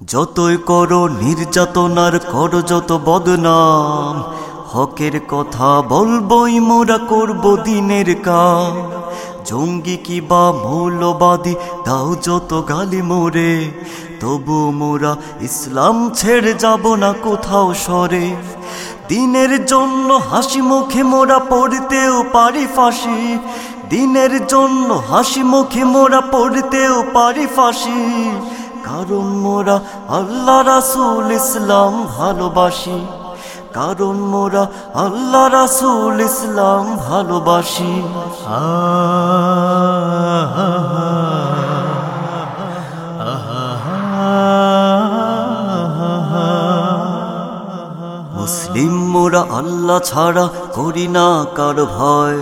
যতই করো নির্যাতনার, কর যত বদনাম, হকের কথা বলবই মোরা করব দিনের কাম। জঙ্গি কি বা মৌলবাদী, দাও যত গালি মোরে, তবু মোরা ইসলাম ছেড়ে যাব না কোথাও সরে। দিনের জন্য হাসি মুখে মোরা পড়তেও পারি ফাঁসি। দিনের জন্য হাসি মুখে মোরা পড়তেও পারি ফাঁসি। কারণ মোরা আল্লাহ রাসুল ইসলাম ভালোবাসি। কারণ মোরা আল্লাহ রাসুল ইসলাম ভালোবাসি। মুসলিম মোরা আল্লাহ ছাড়া করি না কার ভয়।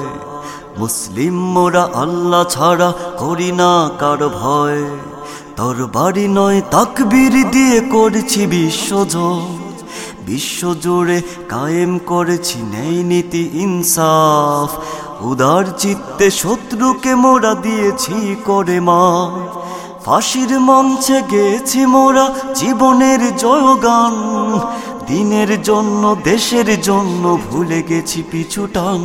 মুসলিম মোরা আল্লাহ ছাড়া করি না কার ভয়। তোর বাড়ি নয়, তাকবীর দিয়ে করছি বিশ্বজোর। বিশ্ব জুড়ে কায়েম করেছি নেই নীতি ইনসাফ। উদার চিত্তে শত্রুকে মোরা দিয়েছি করে মা ফাঁসির মঞ্চে গেছি মোরা জীবনের জয়গান। দিনের জন্য, দেশের জন্য ভুলে গেছি পিছুটান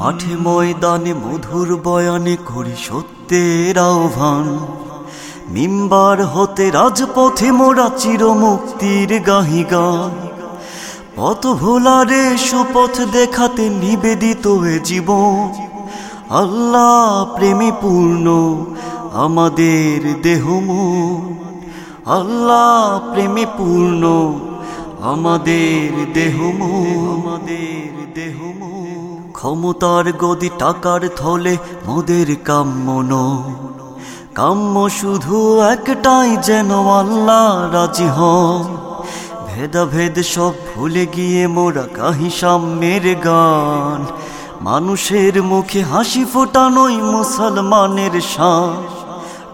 মাঠে ময়দানে মধুর বয়ানে করি সত্যের আহ্বান। মিম্বার হতে রাজপথে মোরা চির মুক্তির গাহি গান। পথ ভোলারে সুপথ দেখাতে নিবেদিত এ জীবন। আল্লাহ প্রেমে পূর্ণ আমাদের দেহ আল্লাহ প্রেমে পূর্ণ আমাদের দেহ আমাদের দেহ। ক্ষমতার গদি টাকার থলে মোদের কাম্য নয়। কাম্য শুধু একটাই যেন আল্লাহ রাজি হন। ভেদাভেদ সব ভুলে গিয়ে মোরা কাহি সাম্যের গান। মানুষের মুখে হাসি ফোটানোই মুসলমানের শান।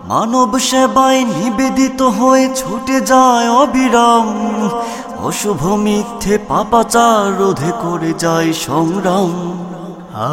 মানব সেবায় নিবেদিত হয়ে ছুটে যায় অবিরাম। অশুভ মিথ্যে পাপাচার রোধে করে যায় সংগ্রাম। آ